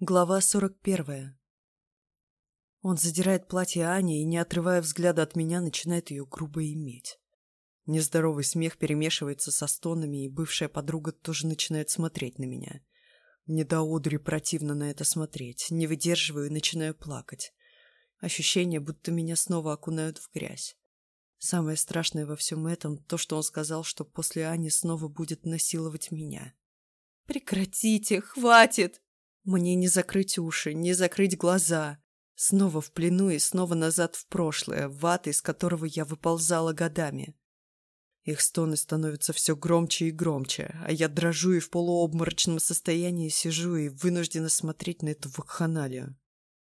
Глава 41. Он задирает платье Ани и, не отрывая взгляда от меня, начинает ее грубо иметь. Нездоровый смех перемешивается со стонами, и бывшая подруга тоже начинает смотреть на меня. Мне до одури противно на это смотреть, не выдерживаю и начинаю плакать. Ощущение, будто меня снова окунают в грязь. Самое страшное во всем этом то, что он сказал, что после Ани снова будет насиловать меня. «Прекратите! Хватит!» Мне не закрыть уши, не закрыть глаза. Снова в плену и снова назад в прошлое, в ад, из которого я выползала годами. Их стоны становятся все громче и громче, а я дрожу и в полуобморочном состоянии сижу и вынуждена смотреть на эту вакханалию.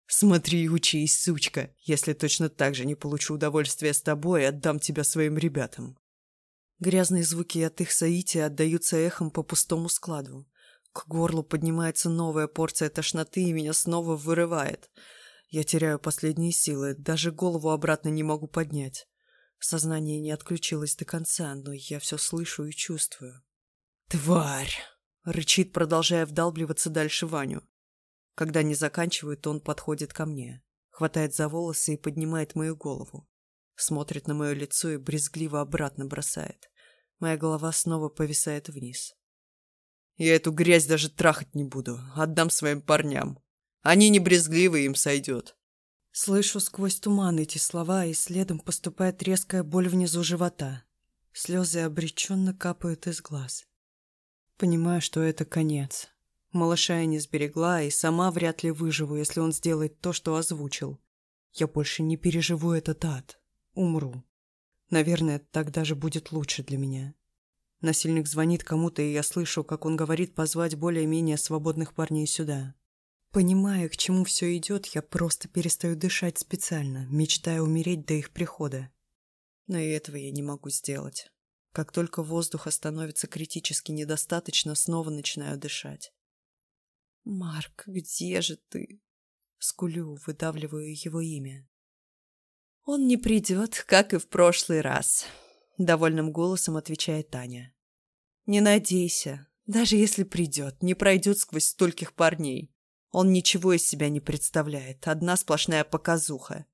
Смотри и учись, сучка. Если точно так же не получу удовольствия с тобой, отдам тебя своим ребятам. Грязные звуки от их соития отдаются эхом по пустому складу. К горлу поднимается новая порция тошноты и меня снова вырывает. Я теряю последние силы, даже голову обратно не могу поднять. Сознание не отключилось до конца, но я все слышу и чувствую. «Тварь!» — рычит, продолжая вдалбливаться дальше Ваню. Когда не заканчивает, он подходит ко мне, хватает за волосы и поднимает мою голову. Смотрит на мое лицо и брезгливо обратно бросает. Моя голова снова повисает вниз. «Я эту грязь даже трахать не буду. Отдам своим парням. Они не брезгливы, им сойдет. Слышу сквозь туман эти слова, и следом поступает резкая боль внизу живота. Слезы обреченно капают из глаз. Понимаю, что это конец. Малыша я не сберегла, и сама вряд ли выживу, если он сделает то, что озвучил. Я больше не переживу этот ад. Умру. Наверное, так даже будет лучше для меня. Насильник звонит кому-то, и я слышу, как он говорит позвать более-менее свободных парней сюда. Понимая, к чему все идет, я просто перестаю дышать специально, мечтая умереть до их прихода. Но и этого я не могу сделать. Как только воздуха становится критически недостаточно, снова начинаю дышать. «Марк, где же ты?» Скулю, выдавливаю его имя. «Он не придет, как и в прошлый раз», — довольным голосом отвечает Таня. «Не надейся. Даже если придет, не пройдет сквозь стольких парней. Он ничего из себя не представляет, одна сплошная показуха.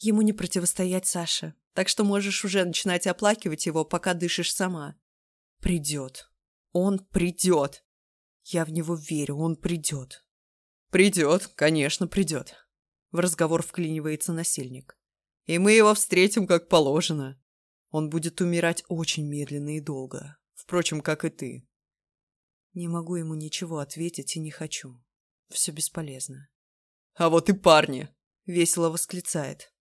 Ему не противостоять Саше, так что можешь уже начинать оплакивать его, пока дышишь сама. Придет. Он придет. Я в него верю, он придет. Придет, конечно, придет. В разговор вклинивается насильник. И мы его встретим как положено. Он будет умирать очень медленно и долго. Впрочем, как и ты. Не могу ему ничего ответить и не хочу. Все бесполезно. «А вот и парни!» — весело восклицает.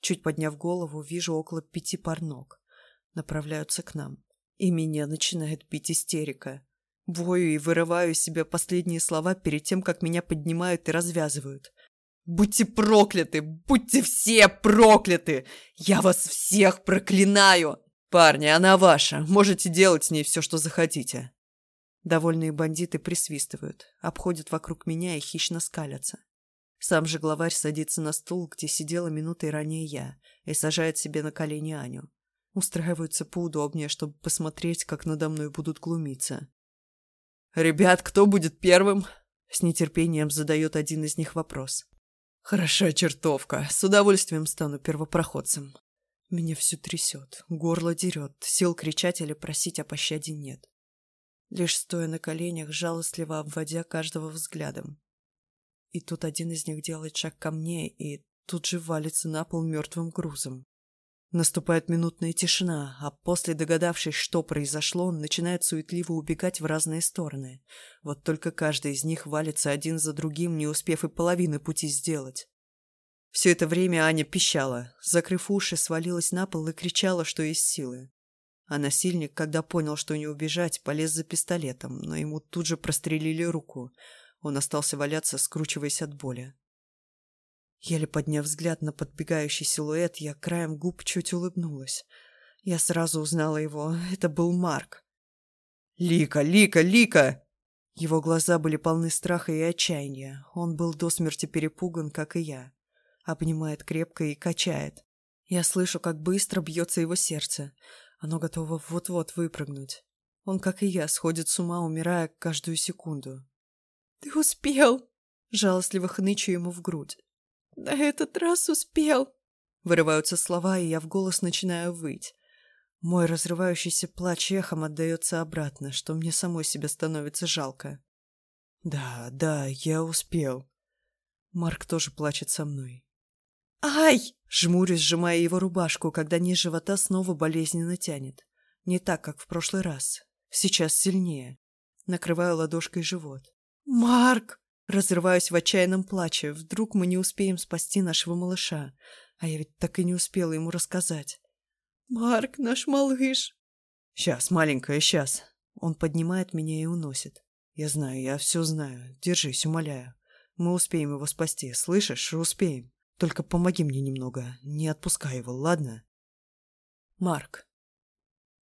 Чуть подняв голову, вижу около пяти пар ног. Направляются к нам. И меня начинает бить истерика. Вою и вырываю из себя последние слова перед тем, как меня поднимают и развязывают. «Будьте прокляты! Будьте все прокляты! Я вас всех проклинаю! Парни, она ваша. Можете делать с ней все, что захотите. Довольные бандиты присвистывают, обходят вокруг меня и хищно скалятся. Сам же главарь садится на стул, где сидела минутой ранее я, и сажает себе на колени Аню. Устраиваются поудобнее, чтобы посмотреть, как надо мной будут глумиться. «Ребят, кто будет первым?» С нетерпением задает один из них вопрос. «Хороша чертовка. С удовольствием стану первопроходцем». Меня все трясет, горло дерет, сил кричать или просить о пощаде нет лишь стоя на коленях, жалостливо обводя каждого взглядом. И тут один из них делает шаг ко мне и тут же валится на пол мертвым грузом. Наступает минутная тишина, а после, догадавшись, что произошло, он начинает суетливо убегать в разные стороны. Вот только каждый из них валится один за другим, не успев и половины пути сделать. Все это время Аня пищала, закрыв уши, свалилась на пол и кричала, что есть силы. А насильник, когда понял, что не убежать, полез за пистолетом, но ему тут же прострелили руку. Он остался валяться, скручиваясь от боли. Еле подняв взгляд на подбегающий силуэт, я краем губ чуть улыбнулась. Я сразу узнала его. Это был Марк. «Лика! Лика! Лика!» Его глаза были полны страха и отчаяния. Он был до смерти перепуган, как и я. Обнимает крепко и качает. Я слышу, как быстро бьется его сердце. Оно готово вот-вот выпрыгнуть. Он, как и я, сходит с ума, умирая каждую секунду. «Ты успел!» Жалостливо хнычу ему в грудь. «На этот раз успел!» Вырываются слова, и я в голос начинаю выть. Мой разрывающийся плач эхом отдается обратно, что мне самой себя становится жалко. Да, да, я успел. Марк тоже плачет со мной. «Ай!» Жмурюсь, сжимая его рубашку, когда низ живота снова болезненно тянет. Не так, как в прошлый раз. Сейчас сильнее. Накрываю ладошкой живот. «Марк!» Разрываюсь в отчаянном плаче. Вдруг мы не успеем спасти нашего малыша. А я ведь так и не успела ему рассказать. «Марк, наш малыш!» «Сейчас, маленькая, сейчас!» Он поднимает меня и уносит. «Я знаю, я все знаю. Держись, умоляю. Мы успеем его спасти, слышишь? Успеем. Только помоги мне немного. Не отпускай его, ладно?» Марк.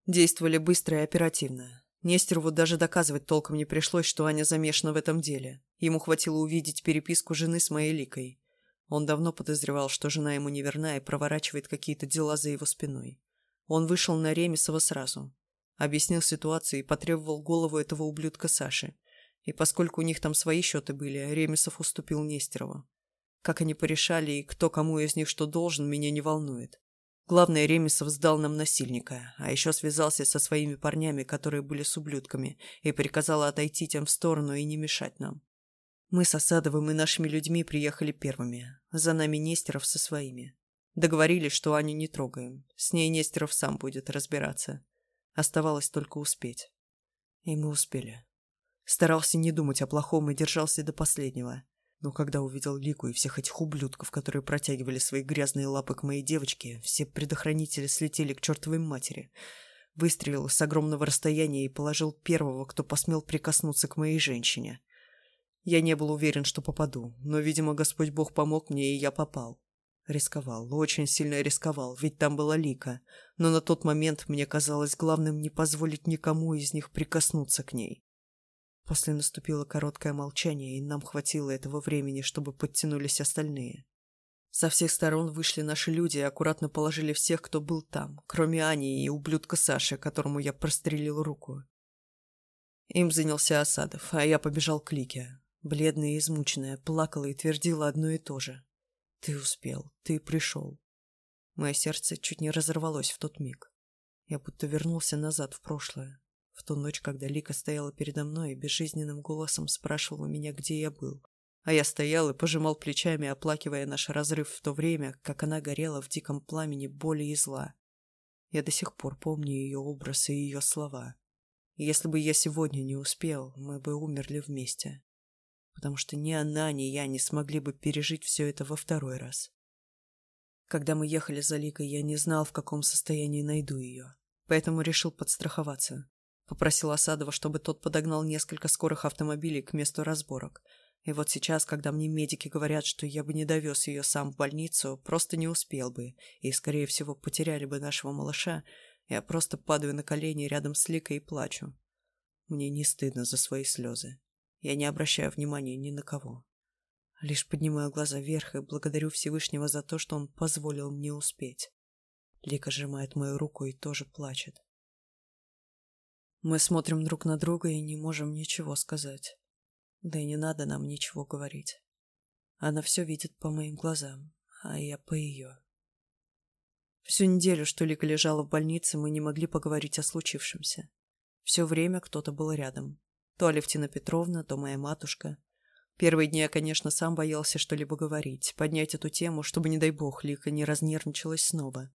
Действовали быстро и оперативно. Нестерову даже доказывать толком не пришлось, что Аня замешана в этом деле. Ему хватило увидеть переписку жены с моей ликой. Он давно подозревал, что жена ему неверна и проворачивает какие-то дела за его спиной. Он вышел на Ремесова сразу. Объяснил ситуацию и потребовал голову этого ублюдка Саши. И поскольку у них там свои счеты были, Ремесов уступил Нестерову. Как они порешали и кто кому из них что должен, меня не волнует. Главное, Ремесов сдал нам насильника, а еще связался со своими парнями, которые были с ублюдками, и приказал отойти тем в сторону и не мешать нам. Мы с Осадовым и нашими людьми приехали первыми, за нами Нестеров со своими. Договорились, что Аню не трогаем. С ней Нестеров сам будет разбираться. Оставалось только успеть. И мы успели. Старался не думать о плохом и держался до последнего. Но когда увидел Лику и всех этих ублюдков, которые протягивали свои грязные лапы к моей девочке, все предохранители слетели к чертовой матери. Выстрелил с огромного расстояния и положил первого, кто посмел прикоснуться к моей женщине. Я не был уверен, что попаду, но, видимо, Господь Бог помог мне, и я попал. Рисковал, очень сильно рисковал, ведь там была Лика. Но на тот момент мне казалось главным не позволить никому из них прикоснуться к ней. После наступило короткое молчание, и нам хватило этого времени, чтобы подтянулись остальные. Со всех сторон вышли наши люди и аккуратно положили всех, кто был там, кроме Ани и ублюдка Саши, которому я прострелил руку. Им занялся Осадов, а я побежал к Лике. Бледная и измученная, плакала и твердила одно и то же. Ты успел, ты пришел. Мое сердце чуть не разорвалось в тот миг. Я будто вернулся назад в прошлое. В ту ночь, когда Лика стояла передо мной и безжизненным голосом спрашивала меня, где я был. А я стоял и пожимал плечами, оплакивая наш разрыв в то время, как она горела в диком пламени боли и зла. Я до сих пор помню ее образ и ее слова. Если бы я сегодня не успел, мы бы умерли вместе потому что ни она, ни я не смогли бы пережить все это во второй раз. Когда мы ехали за Ликой, я не знал, в каком состоянии найду ее, поэтому решил подстраховаться. Попросил Осадова, чтобы тот подогнал несколько скорых автомобилей к месту разборок. И вот сейчас, когда мне медики говорят, что я бы не довез ее сам в больницу, просто не успел бы, и, скорее всего, потеряли бы нашего малыша, я просто падаю на колени рядом с Ликой и плачу. Мне не стыдно за свои слезы. Я не обращаю внимания ни на кого. Лишь поднимаю глаза вверх и благодарю Всевышнего за то, что он позволил мне успеть. Лика сжимает мою руку и тоже плачет. Мы смотрим друг на друга и не можем ничего сказать. Да и не надо нам ничего говорить. Она все видит по моим глазам, а я по ее. Всю неделю, что Лика лежала в больнице, мы не могли поговорить о случившемся. Все время кто-то был рядом, то Алевтина Петровна, то моя матушка. Первые дни я, конечно, сам боялся что-либо говорить, поднять эту тему, чтобы, не дай бог, Лика не разнервничалась снова.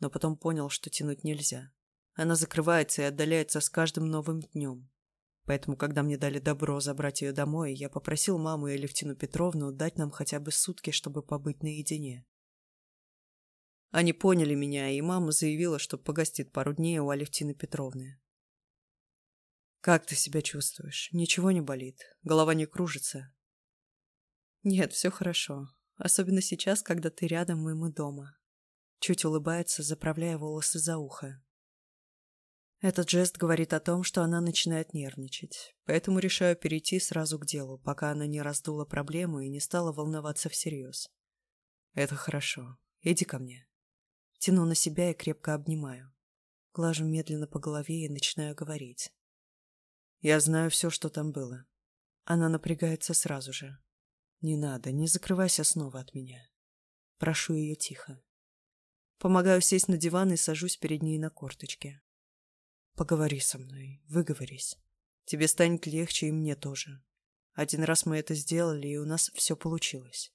Но потом понял, что тянуть нельзя. Она закрывается и отдаляется с каждым новым днем. Поэтому, когда мне дали добро забрать ее домой, я попросил маму и Алевтину Петровну дать нам хотя бы сутки, чтобы побыть наедине. Они поняли меня, и мама заявила, что погостит пару дней у Алевтины Петровны. «Как ты себя чувствуешь? Ничего не болит? Голова не кружится?» «Нет, все хорошо. Особенно сейчас, когда ты рядом, и мы дома». Чуть улыбается, заправляя волосы за ухо. Этот жест говорит о том, что она начинает нервничать, поэтому решаю перейти сразу к делу, пока она не раздула проблему и не стала волноваться всерьез. «Это хорошо. Иди ко мне». Тяну на себя и крепко обнимаю. Глажу медленно по голове и начинаю говорить. Я знаю все, что там было. Она напрягается сразу же. Не надо, не закрывайся снова от меня. Прошу ее тихо. Помогаю сесть на диван и сажусь перед ней на корточке. Поговори со мной, выговорись. Тебе станет легче, и мне тоже. Один раз мы это сделали, и у нас все получилось.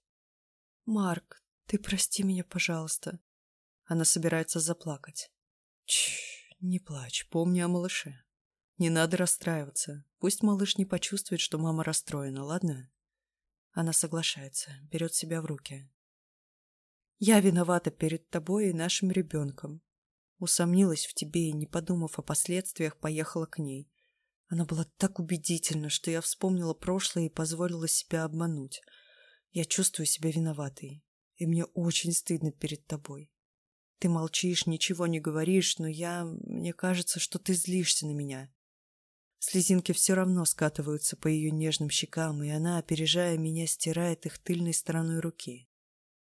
Марк, ты прости меня, пожалуйста. Она собирается заплакать. Чш, не плачь, помни о малыше. Не надо расстраиваться. Пусть малыш не почувствует, что мама расстроена, ладно? Она соглашается, берет себя в руки. Я виновата перед тобой и нашим ребенком. Усомнилась в тебе и, не подумав о последствиях, поехала к ней. Она была так убедительна, что я вспомнила прошлое и позволила себя обмануть. Я чувствую себя виноватой, и мне очень стыдно перед тобой. Ты молчишь, ничего не говоришь, но я... Мне кажется, что ты злишься на меня. Слезинки все равно скатываются по ее нежным щекам, и она, опережая меня, стирает их тыльной стороной руки.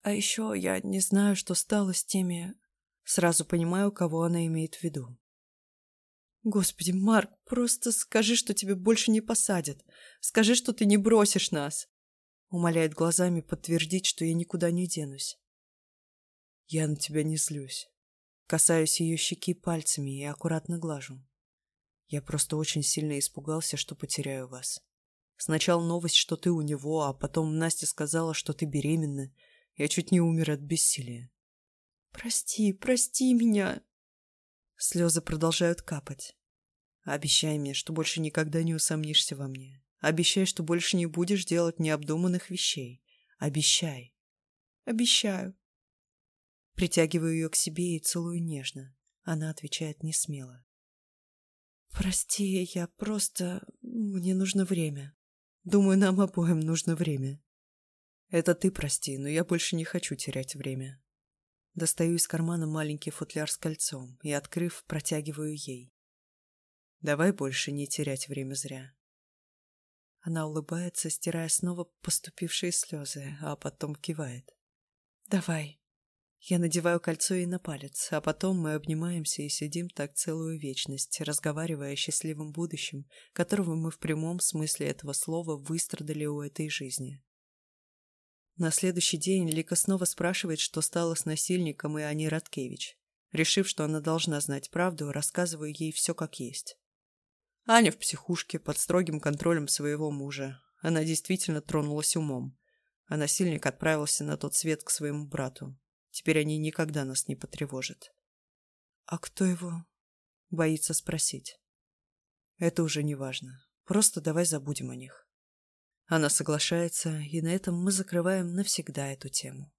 А еще я не знаю, что стало с теми... Сразу понимаю, кого она имеет в виду. Господи, Марк, просто скажи, что тебя больше не посадят. Скажи, что ты не бросишь нас. Умоляет глазами подтвердить, что я никуда не денусь. Я на тебя не злюсь. Касаюсь ее щеки пальцами и аккуратно глажу. Я просто очень сильно испугался, что потеряю вас. Сначала новость, что ты у него, а потом Настя сказала, что ты беременна, я чуть не умер от бессилия. Прости, прости меня. Слезы продолжают капать. Обещай мне, что больше никогда не усомнишься во мне. Обещай, что больше не будешь делать необдуманных вещей. Обещай. Обещаю. Притягиваю ее к себе и целую нежно. Она отвечает не смело. Прости, я просто... Мне нужно время. Думаю, нам обоим нужно время. Это ты прости, но я больше не хочу терять время. Достаю из кармана маленький футляр с кольцом и, открыв, протягиваю ей. Давай больше не терять время зря. Она улыбается, стирая снова поступившие слезы, а потом кивает. Давай. Я надеваю кольцо ей на палец, а потом мы обнимаемся и сидим так целую вечность, разговаривая о счастливом будущем, которого мы в прямом смысле этого слова выстрадали у этой жизни. На следующий день Лика снова спрашивает, что стало с насильником и Ани Радкевич. Решив, что она должна знать правду, рассказываю ей все как есть. Аня в психушке под строгим контролем своего мужа. Она действительно тронулась умом. А насильник отправился на тот свет к своему брату. Теперь они никогда нас не потревожат. «А кто его?» — боится спросить. «Это уже не важно. Просто давай забудем о них». Она соглашается, и на этом мы закрываем навсегда эту тему.